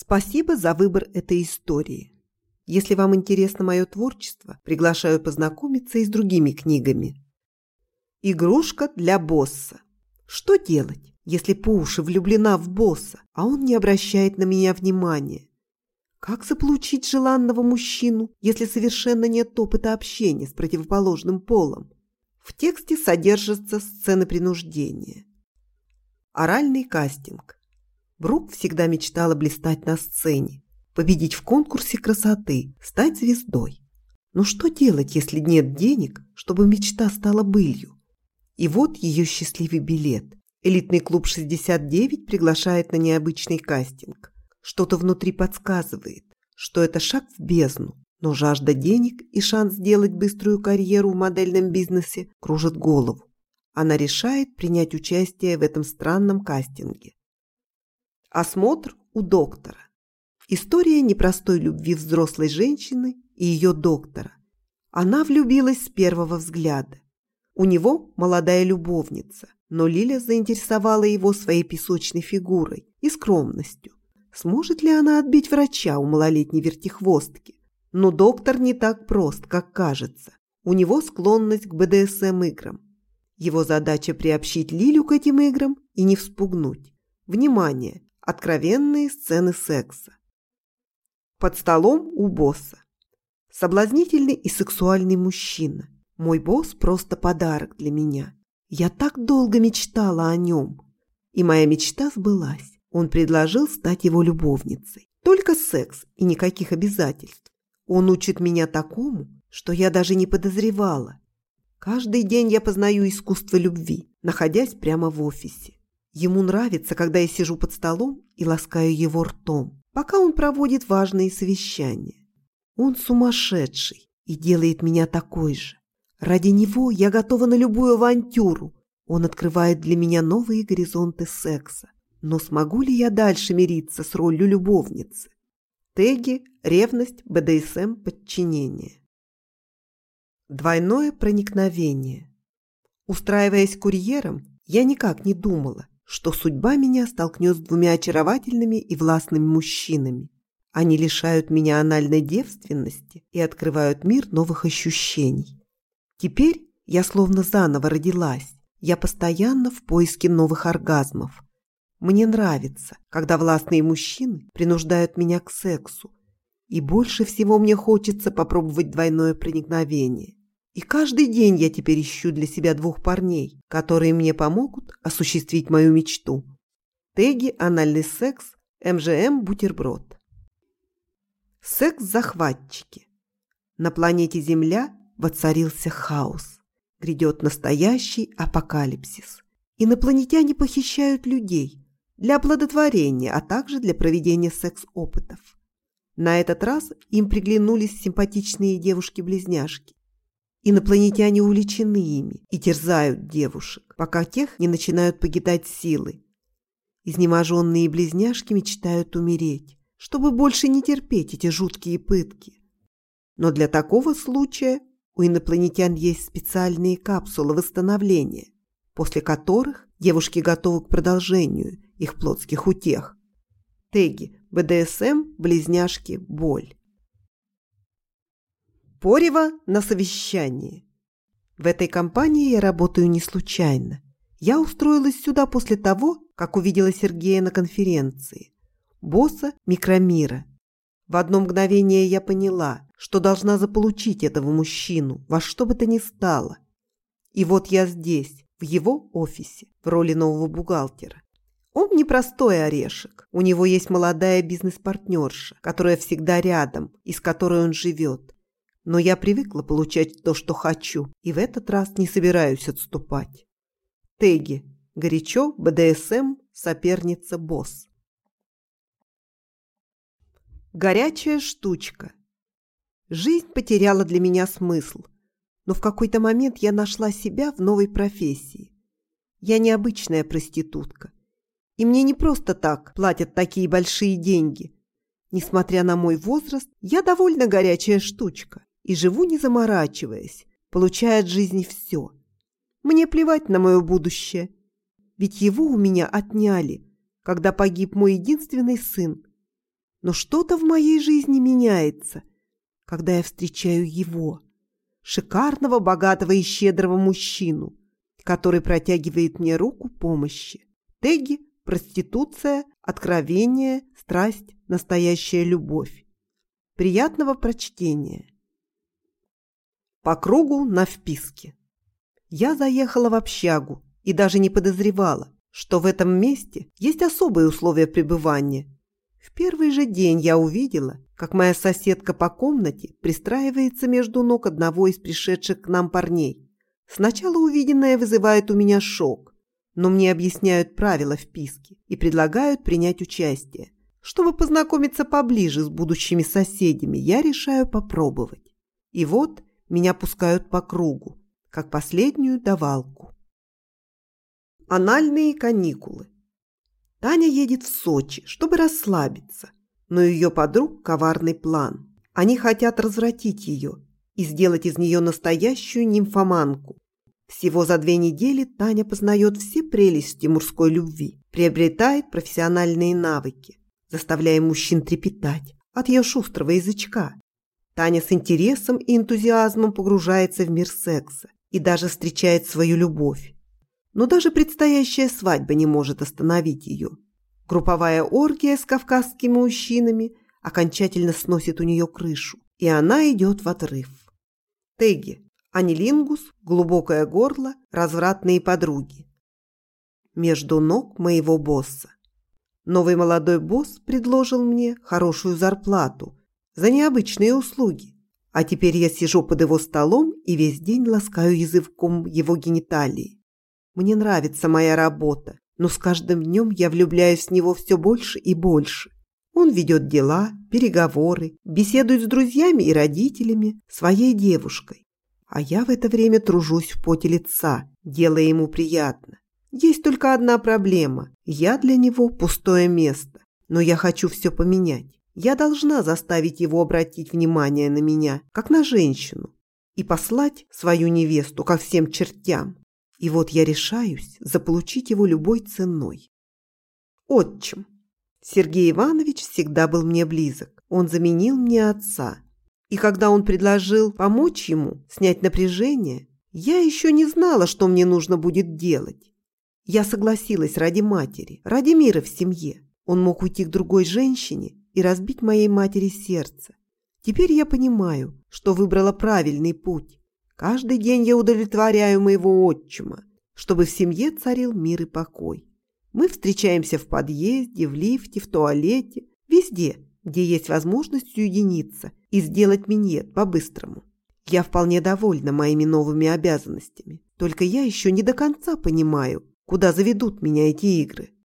Спасибо за выбор этой истории. Если вам интересно мое творчество, приглашаю познакомиться и с другими книгами. Игрушка для босса. Что делать, если по уши влюблена в босса, а он не обращает на меня внимания? Как заполучить желанного мужчину, если совершенно нет опыта общения с противоположным полом? В тексте содержатся сцены принуждения. Оральный кастинг. Брук всегда мечтала блистать на сцене, победить в конкурсе красоты, стать звездой. Но что делать, если нет денег, чтобы мечта стала былью? И вот ее счастливый билет. Элитный клуб 69 приглашает на необычный кастинг. Что-то внутри подсказывает, что это шаг в бездну, но жажда денег и шанс сделать быструю карьеру в модельном бизнесе кружит голову. Она решает принять участие в этом странном кастинге. Осмотр у доктора. История непростой любви взрослой женщины и ее доктора. Она влюбилась с первого взгляда. У него молодая любовница, но Лиля заинтересовала его своей песочной фигурой и скромностью. Сможет ли она отбить врача у малолетней вертихвостки? Но доктор не так прост, как кажется. У него склонность к БДСМ-играм. Его задача приобщить Лилю к этим играм и не вспугнуть. Внимание! Откровенные сцены секса. Под столом у босса. Соблазнительный и сексуальный мужчина. Мой босс просто подарок для меня. Я так долго мечтала о нем. И моя мечта сбылась. Он предложил стать его любовницей. Только секс и никаких обязательств. Он учит меня такому, что я даже не подозревала. Каждый день я познаю искусство любви, находясь прямо в офисе. Ему нравится, когда я сижу под столом и ласкаю его ртом, пока он проводит важные совещания. Он сумасшедший и делает меня такой же. Ради него я готова на любую авантюру. Он открывает для меня новые горизонты секса. Но смогу ли я дальше мириться с ролью любовницы? Теги, ревность, БДСМ, подчинение. Двойное проникновение. Устраиваясь курьером, я никак не думала, что судьба меня столкнет с двумя очаровательными и властными мужчинами. Они лишают меня анальной девственности и открывают мир новых ощущений. Теперь я словно заново родилась. Я постоянно в поиске новых оргазмов. Мне нравится, когда властные мужчины принуждают меня к сексу. И больше всего мне хочется попробовать двойное проникновение. И каждый день я теперь ищу для себя двух парней, которые мне помогут осуществить мою мечту. Теги, анальный секс, МЖМ, бутерброд. Секс-захватчики. На планете Земля воцарился хаос. Грядет настоящий апокалипсис. Инопланетяне похищают людей для оплодотворения, а также для проведения секс-опытов. На этот раз им приглянулись симпатичные девушки-близняшки. Инопланетяне увлечены ими и терзают девушек, пока тех не начинают погидать силы. Изнеможенные близняшки мечтают умереть, чтобы больше не терпеть эти жуткие пытки. Но для такого случая у инопланетян есть специальные капсулы восстановления, после которых девушки готовы к продолжению их плотских утех. Теги, БДСМ, близняшки, боль. Порева на совещании. В этой компании я работаю не случайно. Я устроилась сюда после того, как увидела Сергея на конференции. Босса микромира. В одно мгновение я поняла, что должна заполучить этого мужчину во что бы то ни стало. И вот я здесь, в его офисе, в роли нового бухгалтера. Он непростой орешек. У него есть молодая бизнес-партнерша, которая всегда рядом и с которой он живет. Но я привыкла получать то, что хочу, и в этот раз не собираюсь отступать. Теги. Горячо, БДСМ, соперница, босс. Горячая штучка. Жизнь потеряла для меня смысл, но в какой-то момент я нашла себя в новой профессии. Я необычная проститутка. И мне не просто так платят такие большие деньги. Несмотря на мой возраст, я довольно горячая штучка и живу не заморачиваясь, получая от жизни все. Мне плевать на мое будущее, ведь его у меня отняли, когда погиб мой единственный сын. Но что-то в моей жизни меняется, когда я встречаю его, шикарного, богатого и щедрого мужчину, который протягивает мне руку помощи. Теги, проституция, откровение, страсть, настоящая любовь. Приятного прочтения. По кругу на вписке. Я заехала в общагу и даже не подозревала, что в этом месте есть особые условия пребывания. В первый же день я увидела, как моя соседка по комнате пристраивается между ног одного из пришедших к нам парней. Сначала увиденное вызывает у меня шок, но мне объясняют правила вписки и предлагают принять участие. Чтобы познакомиться поближе с будущими соседями, я решаю попробовать. И вот меня пускают по кругу, как последнюю давалку. Анальные каникулы. Таня едет в Сочи, чтобы расслабиться, но ее подруг коварный план. Они хотят развратить ее и сделать из нее настоящую нимфоманку. Всего за две недели Таня познает все прелести мужской любви, приобретает профессиональные навыки, заставляя мужчин трепетать от ее шустрого язычка. Таня с интересом и энтузиазмом погружается в мир секса и даже встречает свою любовь. Но даже предстоящая свадьба не может остановить ее. Групповая оргия с кавказскими мужчинами окончательно сносит у нее крышу, и она идет в отрыв. Теги, анилингус, глубокое горло, развратные подруги. Между ног моего босса. Новый молодой босс предложил мне хорошую зарплату за необычные услуги. А теперь я сижу под его столом и весь день ласкаю языком его гениталии. Мне нравится моя работа, но с каждым днем я влюбляюсь в него все больше и больше. Он ведет дела, переговоры, беседует с друзьями и родителями, своей девушкой. А я в это время тружусь в поте лица, делая ему приятно. Есть только одна проблема. Я для него пустое место. Но я хочу все поменять. Я должна заставить его обратить внимание на меня, как на женщину, и послать свою невесту ко всем чертям. И вот я решаюсь заполучить его любой ценой. Отчим. Сергей Иванович всегда был мне близок. Он заменил мне отца. И когда он предложил помочь ему снять напряжение, я еще не знала, что мне нужно будет делать. Я согласилась ради матери, ради мира в семье. Он мог уйти к другой женщине и разбить моей матери сердце. Теперь я понимаю, что выбрала правильный путь. Каждый день я удовлетворяю моего отчима, чтобы в семье царил мир и покой. Мы встречаемся в подъезде, в лифте, в туалете, везде, где есть возможность уединиться и сделать минет по-быстрому. Я вполне довольна моими новыми обязанностями. Только я еще не до конца понимаю, куда заведут меня эти игры.